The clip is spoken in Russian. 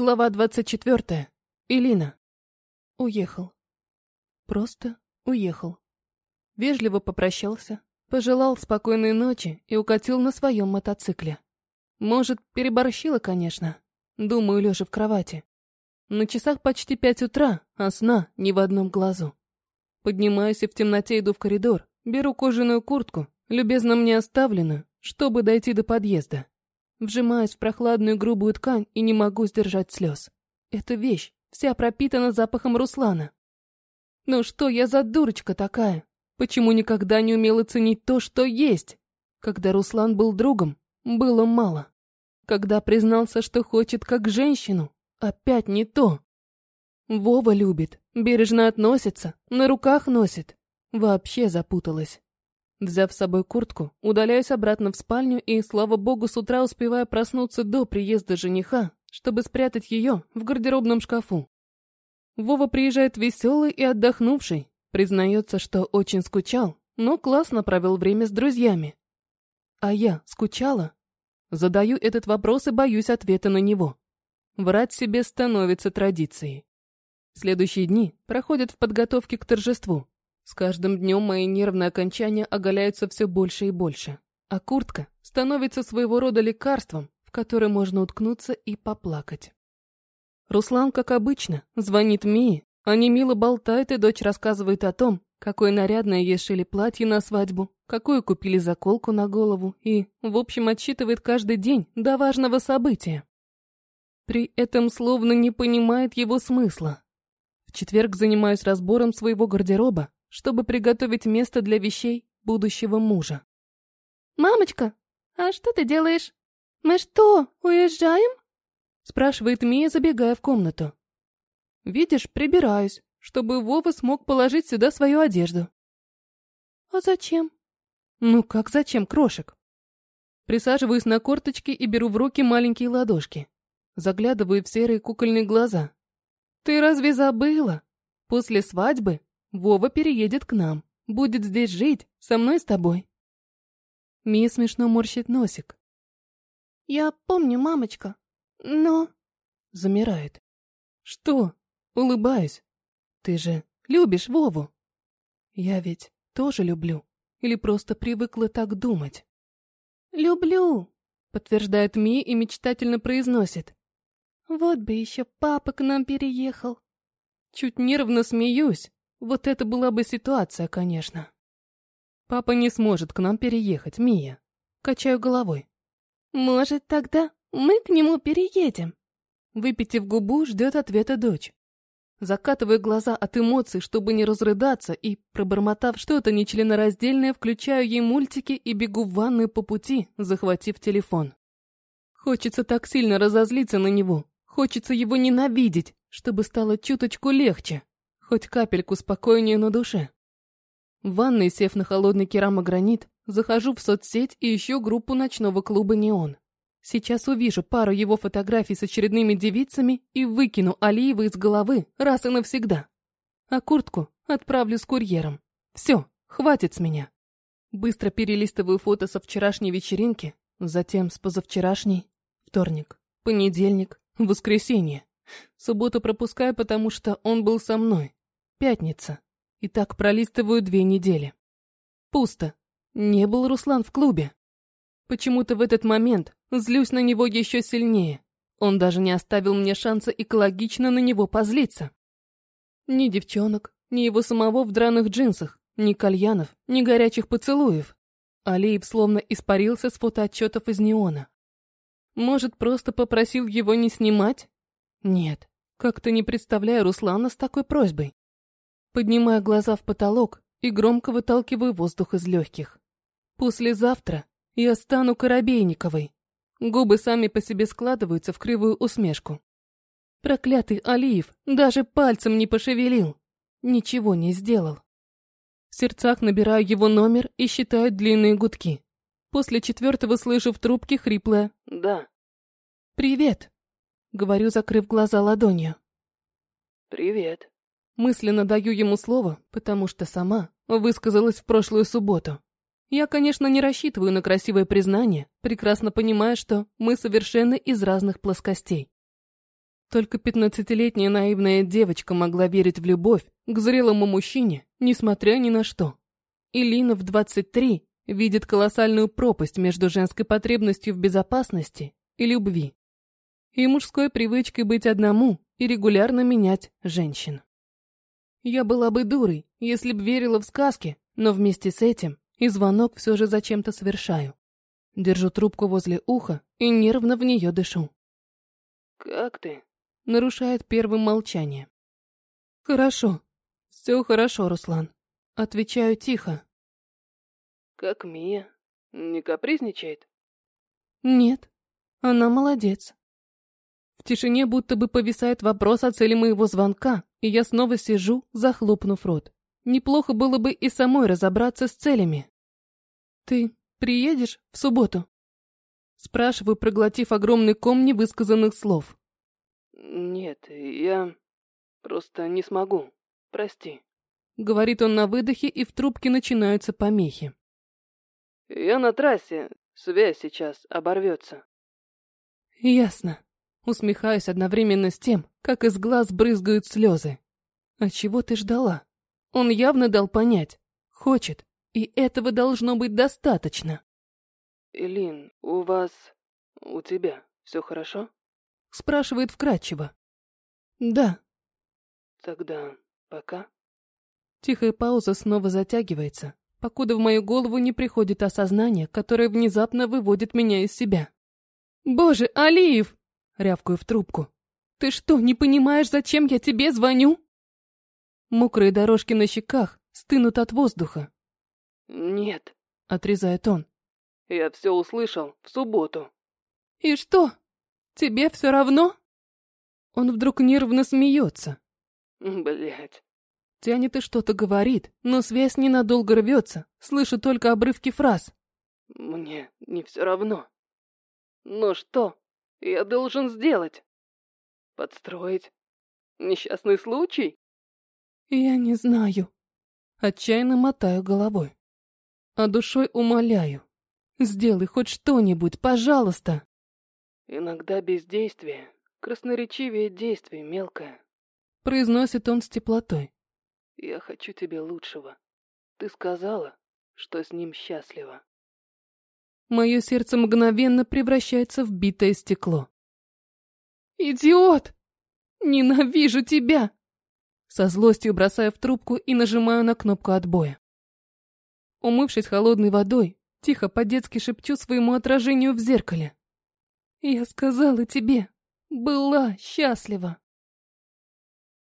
Глава двадцать четвертая. Элина. Уехал. Просто уехал. Вежливо попрощался, пожелал спокойной ночи и укатил на своем мотоцикле. Может, переборщила, конечно. Думаю, лежа в кровати. На часах почти пять утра, а сна ни в одном глазу. Поднимаюсь и в темноте иду в коридор, беру кожаную куртку, любезно мне оставленную, чтобы дойти до подъезда. Вжимаюсь в прохладную грубую ткань и не могу сдержать слез. Эта вещь вся пропитана запахом Руслана. Ну что я за дурочка такая? Почему никогда не умела ценить то, что есть? Когда Руслан был другом, было мало. Когда признался, что хочет как женщину, опять не то. Вова любит, бережно относится, на руках носит. Вообще запуталась. Взяв с собой куртку, удаляюсь обратно в спальню и, слава богу, с утра успеваю проснуться до приезда жениха, чтобы спрятать ее в гардеробном шкафу. Вова приезжает веселый и отдохнувший, признается, что очень скучал, но классно провел время с друзьями. А я скучала? Задаю этот вопрос и боюсь ответа на него. Врать себе становится традицией. Следующие дни проходят в подготовке к торжеству. С каждым днем мои нервные окончания оголяются все больше и больше, а куртка становится своего рода лекарством, в которое можно уткнуться и поплакать. Руслан, как обычно, звонит Мии, они мило болтают, и дочь рассказывает о том, какое нарядное ей шили платье на свадьбу, какую купили заколку на голову и, в общем, отсчитывает каждый день до важного события. При этом словно не понимает его смысла. В четверг занимаюсь разбором своего гардероба, чтобы приготовить место для вещей будущего мужа. «Мамочка, а что ты делаешь? Мы что, уезжаем?» спрашивает Мия, забегая в комнату. «Видишь, прибираюсь, чтобы Вова смог положить сюда свою одежду». «А зачем?» «Ну как зачем, крошек?» Присаживаюсь на корточки и беру в руки маленькие ладошки. Заглядываю в серые кукольные глаза. «Ты разве забыла? После свадьбы Вова переедет к нам, будет здесь жить, со мной с тобой. Мия смешно морщит носик. Я помню, мамочка, но... Замирает. Что? Улыбаюсь. Ты же любишь Вову? Я ведь тоже люблю. Или просто привыкла так думать? Люблю, подтверждает Мия и мечтательно произносит. Вот бы еще папа к нам переехал. Чуть нервно смеюсь, вот это была бы ситуация, конечно. Папа не сможет к нам переехать, Мия. Качаю головой. Может, тогда мы к нему переедем? Выпитив губу, ждет ответа дочь. Закатываю глаза от эмоций, чтобы не разрыдаться, и, пробормотав что-то нечленораздельное, включаю ей мультики и бегу в ванную по пути, захватив телефон. Хочется так сильно разозлиться на него, хочется его ненавидеть, чтобы стало чуточку легче. Хоть капельку спокойнее на душе. В ванной, сев на холодный керамогранит, захожу в соцсеть и ищу группу ночного клуба «Неон». Сейчас увижу пару его фотографий с очередными девицами и выкину Алиева из головы раз и навсегда. А куртку отправлю с курьером. Все, хватит с меня. Быстро перелистываю фото со вчерашней вечеринки, затем с позавчерашней, вторник, понедельник, воскресенье. Субботу пропускаю, потому что он был со мной. Пятница. И так пролистываю две недели. Пусто. Не был Руслан в клубе. Почему-то в этот момент злюсь на него еще сильнее. Он даже не оставил мне шанса экологично на него позлиться. Ни девчонок, ни его самого в драных джинсах, ни кальянов, ни горячих поцелуев. Алиев словно испарился с фотоотчетов из неона. Может, просто попросил его не снимать? Нет, как-то не представляю Руслана с такой просьбой. Поднимаю глаза в потолок и громко выталкиваю воздух из легких. Послезавтра я стану Коробейниковой. Губы сами по себе складываются в кривую усмешку. Проклятый Алиев даже пальцем не пошевелил. Ничего не сделал. В сердцах набираю его номер и считаю длинные гудки. После четвертого слышу в трубке хриплое «Да». «Привет», — говорю, закрыв глаза ладонью. «Привет», Мысленно даю ему слово, потому что сама высказалась в прошлую субботу. Я, конечно, не рассчитываю на красивое признание, прекрасно понимая, что мы совершенно из разных плоскостей. Только пятнадцатилетняя наивная девочка могла верить в любовь к зрелому мужчине, несмотря ни на что. Илина в 23 видит колоссальную пропасть между женской потребностью в безопасности и любви. И мужской привычкой быть одному и регулярно менять женщин. Я была бы дурой, если б верила в сказки, но вместе с этим и звонок все же зачем-то совершаю. Держу трубку возле уха и нервно в нее дышу. «Как ты?» Нарушает первым молчание. «Хорошо. Все хорошо, Руслан». Отвечаю тихо. «Как Мия? Не капризничает?» «Нет. Она молодец». В тишине будто бы повисает вопрос о цели моего звонка, и я снова сижу, захлопнув рот. Неплохо было бы и самой разобраться с целями. «Ты приедешь в субботу?» Спрашиваю, проглотив огромный ком невысказанных слов. «Нет, я просто не смогу. Прости». Говорит он на выдохе, и в трубке начинаются помехи. «Я на трассе. Связь сейчас оборвется». «Ясно». Усмехаюсь одновременно с тем, как из глаз брызгают слезы. А чего ты ждала? Он явно дал понять. Хочет. И этого должно быть достаточно. «Элин, у вас... у тебя все хорошо?» Спрашивает вкратчиво. «Да». «Тогда пока». Тихая пауза снова затягивается, покуда в мою голову не приходит осознание, которое внезапно выводит меня из себя. «Боже, Алиев!» — рявкаю в трубку. «Ты что, не понимаешь, зачем я тебе звоню?» Мокрые дорожки на щеках стынут от воздуха. «Нет», — отрезает он. «Я все услышал в субботу». «И что? Тебе все равно?» Он вдруг нервно смеется. Блять. Тянет и что-то говорит, но связь ненадолго рвется, слышу только обрывки фраз. Мне не все равно. Но что я должен сделать? Подстроить? Несчастный случай? Я не знаю. Отчаянно мотаю головой. А душой умоляю. Сделай хоть что-нибудь, пожалуйста. Иногда бездействие красноречивее действий, мелкое. Произносит он с теплотой. Я хочу тебе лучшего. Ты сказала, что с ним счастлива. Мое сердце мгновенно превращается в битое стекло. «Идиот! Ненавижу тебя!» Со злостью бросаю в трубку и нажимаю на кнопку отбоя. Умывшись холодной водой, тихо по-детски шепчу своему отражению в зеркале. «Я сказала тебе, была счастлива!»